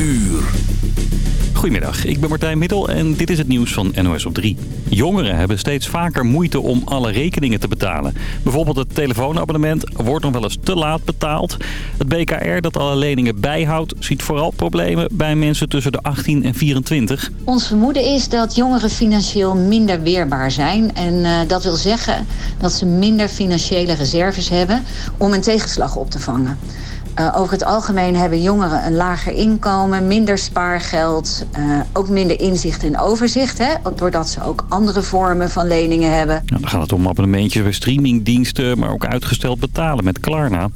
uur. Goedemiddag, ik ben Martijn Middel en dit is het nieuws van NOS op 3. Jongeren hebben steeds vaker moeite om alle rekeningen te betalen. Bijvoorbeeld het telefoonabonnement wordt nog wel eens te laat betaald. Het BKR dat alle leningen bijhoudt ziet vooral problemen bij mensen tussen de 18 en 24. Ons vermoeden is dat jongeren financieel minder weerbaar zijn. En uh, dat wil zeggen dat ze minder financiële reserves hebben om een tegenslag op te vangen. Uh, over het algemeen hebben jongeren een lager inkomen, minder spaargeld, uh, ook minder inzicht en overzicht. Hè, doordat ze ook andere vormen van leningen hebben. Dan gaat het om abonnementjes bij streamingdiensten, maar ook uitgesteld betalen met Klarna.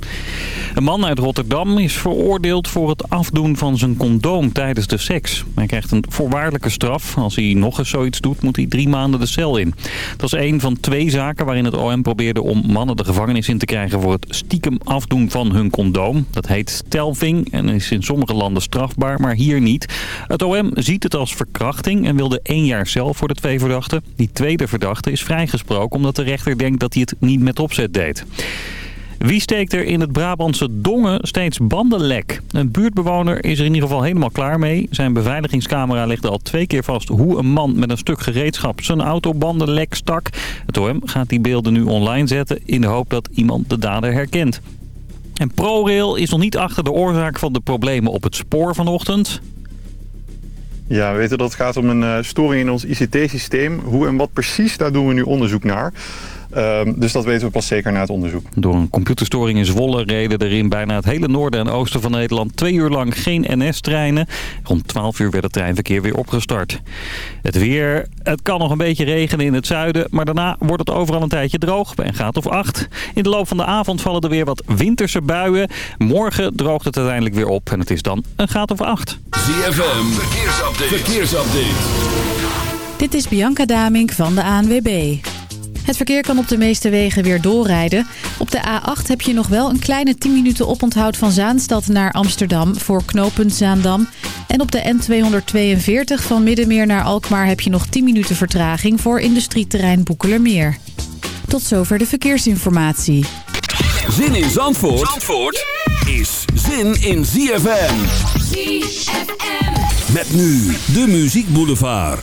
Een man uit Rotterdam is veroordeeld voor het afdoen van zijn condoom tijdens de seks. Hij krijgt een voorwaardelijke straf. Als hij nog eens zoiets doet, moet hij drie maanden de cel in. Dat is een van twee zaken waarin het OM probeerde om mannen de gevangenis in te krijgen voor het stiekem afdoen van hun condoom. Dat heet stelving en is in sommige landen strafbaar, maar hier niet. Het OM ziet het als verkrachting en wilde één jaar cel voor de twee verdachten. Die tweede verdachte is vrijgesproken omdat de rechter denkt dat hij het niet met opzet deed. Wie steekt er in het Brabantse Dongen steeds bandenlek? Een buurtbewoner is er in ieder geval helemaal klaar mee. Zijn beveiligingscamera legde al twee keer vast hoe een man met een stuk gereedschap zijn autobandenlek stak. Het OM gaat die beelden nu online zetten in de hoop dat iemand de dader herkent. En ProRail is nog niet achter de oorzaak van de problemen op het spoor vanochtend. Ja, we weten dat het gaat om een uh, storing in ons ICT-systeem. Hoe en wat precies, daar doen we nu onderzoek naar. Uh, dus dat weten we pas zeker na het onderzoek. Door een computerstoring in Zwolle reden er in bijna het hele noorden en oosten van Nederland twee uur lang geen NS-treinen. Rond 12 uur werd het treinverkeer weer opgestart. Het weer, het kan nog een beetje regenen in het zuiden, maar daarna wordt het overal een tijdje droog bij een graad of 8. In de loop van de avond vallen er weer wat winterse buien. Morgen droogt het uiteindelijk weer op en het is dan een graad of 8. ZFM, verkeersupdate. verkeersupdate. Dit is Bianca Damink van de ANWB. Het verkeer kan op de meeste wegen weer doorrijden. Op de A8 heb je nog wel een kleine 10 minuten oponthoud van Zaanstad naar Amsterdam voor knooppunt Zaandam. En op de N242 van Middenmeer naar Alkmaar heb je nog 10 minuten vertraging voor industrieterrein Boekelermeer. Tot zover de verkeersinformatie. Zin in Zandvoort, Zandvoort is zin in ZFM. ZFM. Met nu de Muziek Boulevard.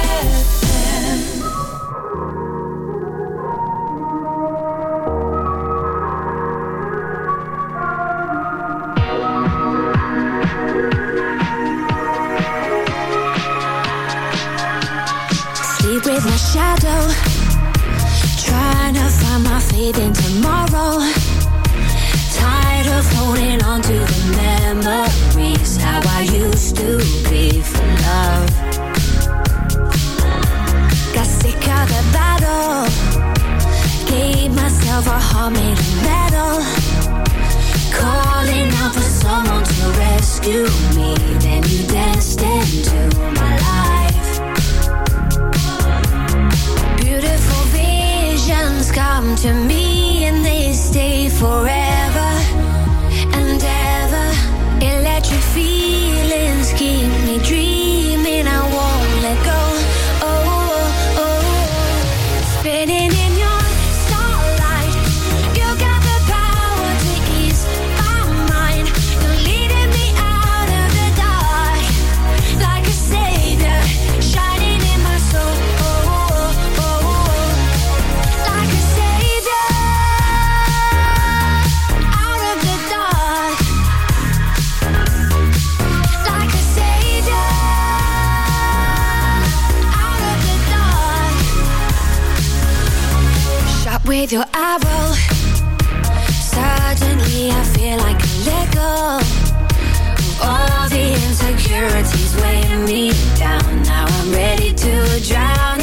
with your arrow, Suddenly I feel like a let go. All the insecurities weighing me down. Now I'm ready to drown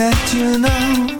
let you know.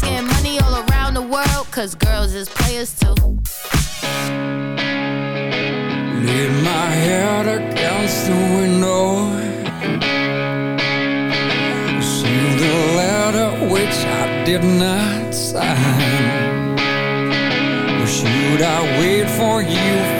Getting money all around the world, cause girls is players too. Lean my head against the window. See the letter which I did not sign. Or should I wait for you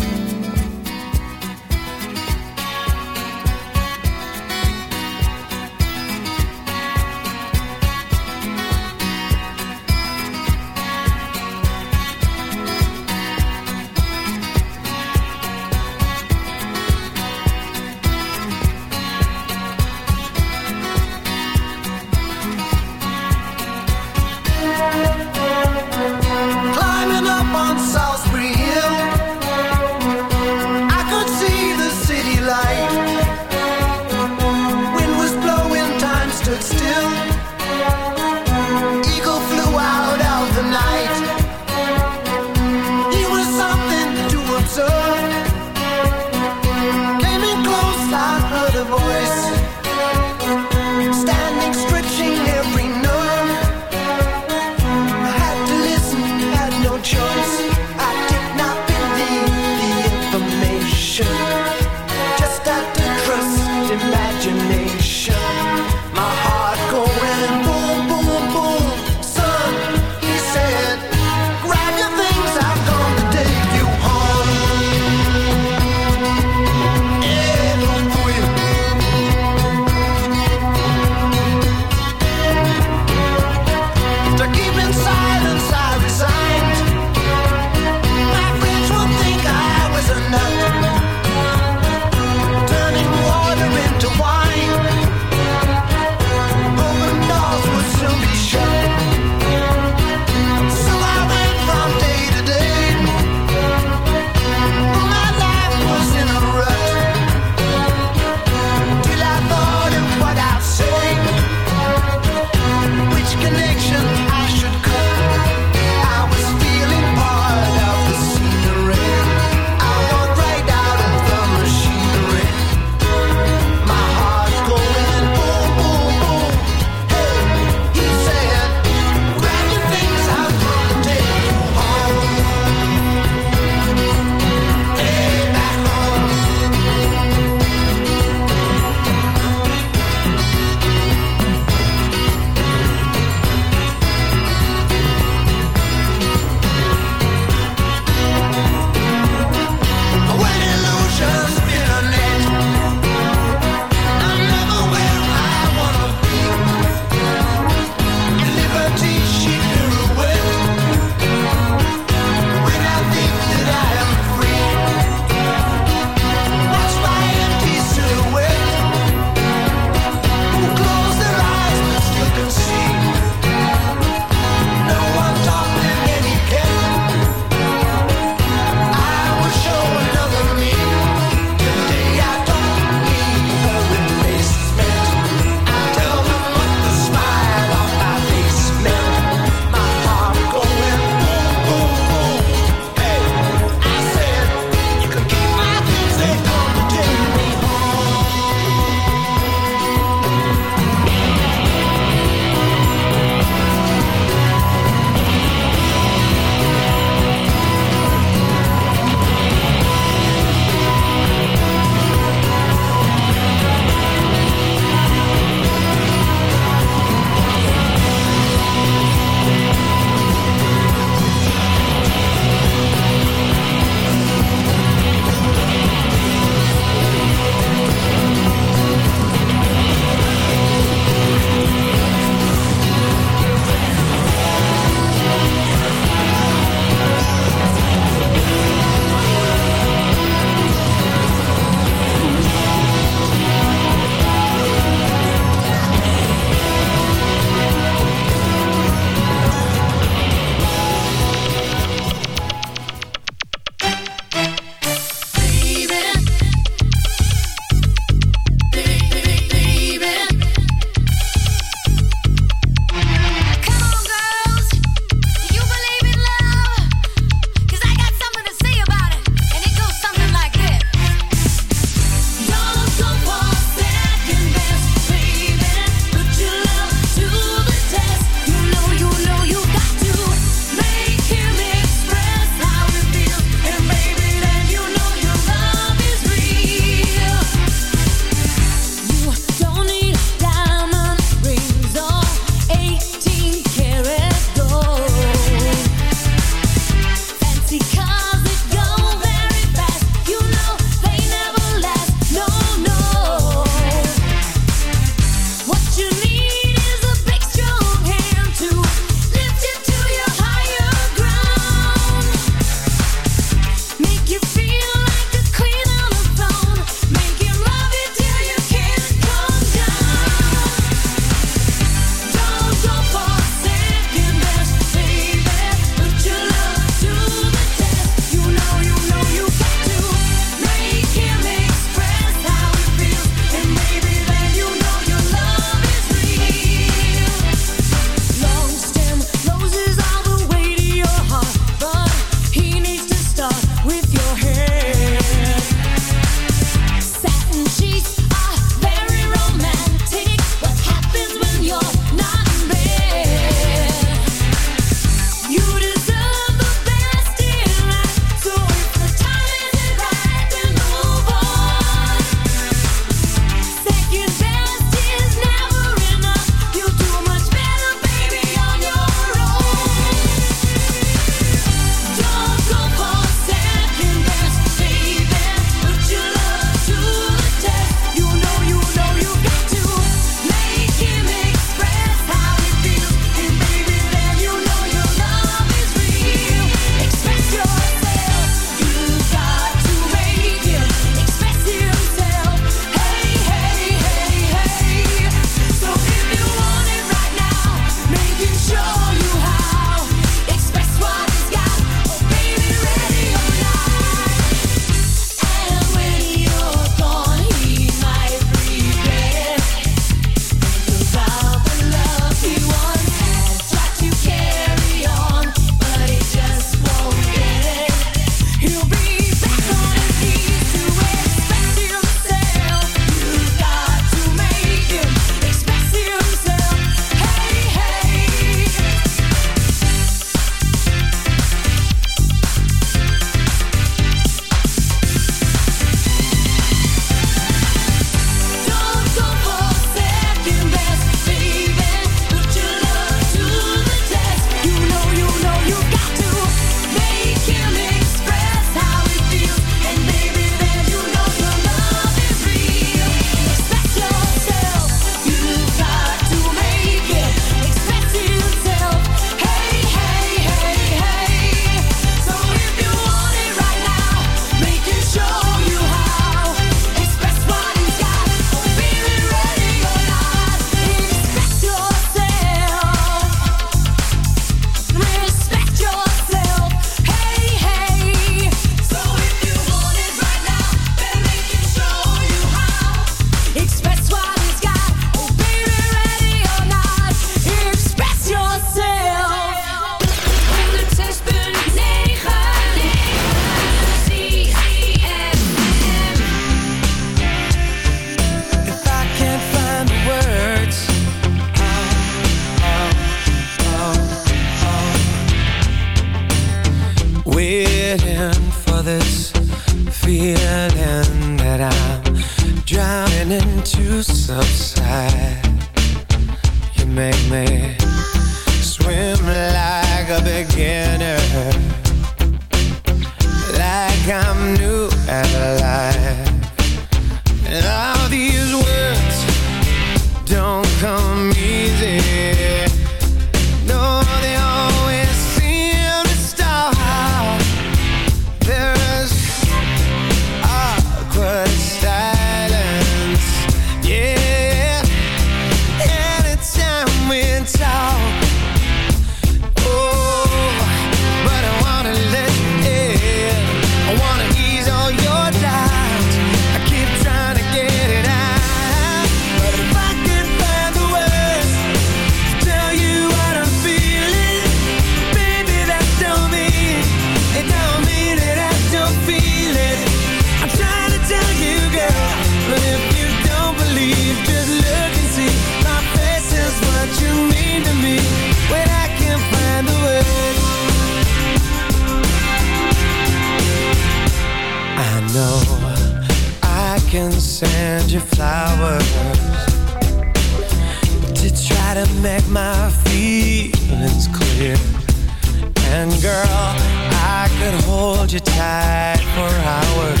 hold you tight for hours.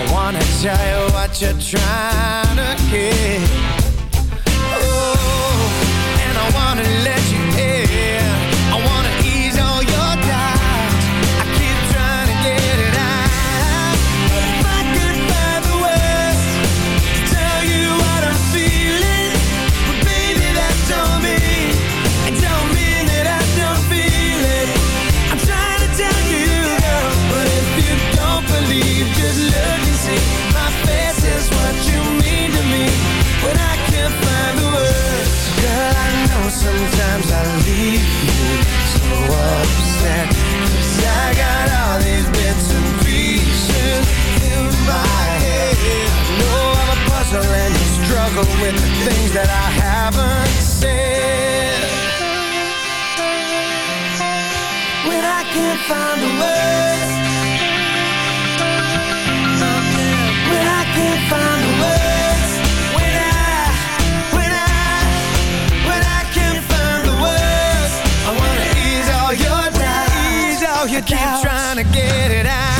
I wanna tell you what you're trying to get. even with the things that I haven't said. When I can't find the words When I can't find the words When I, when I, when I can't find the words I wanna ease all your doubts. Keep trying to get it out.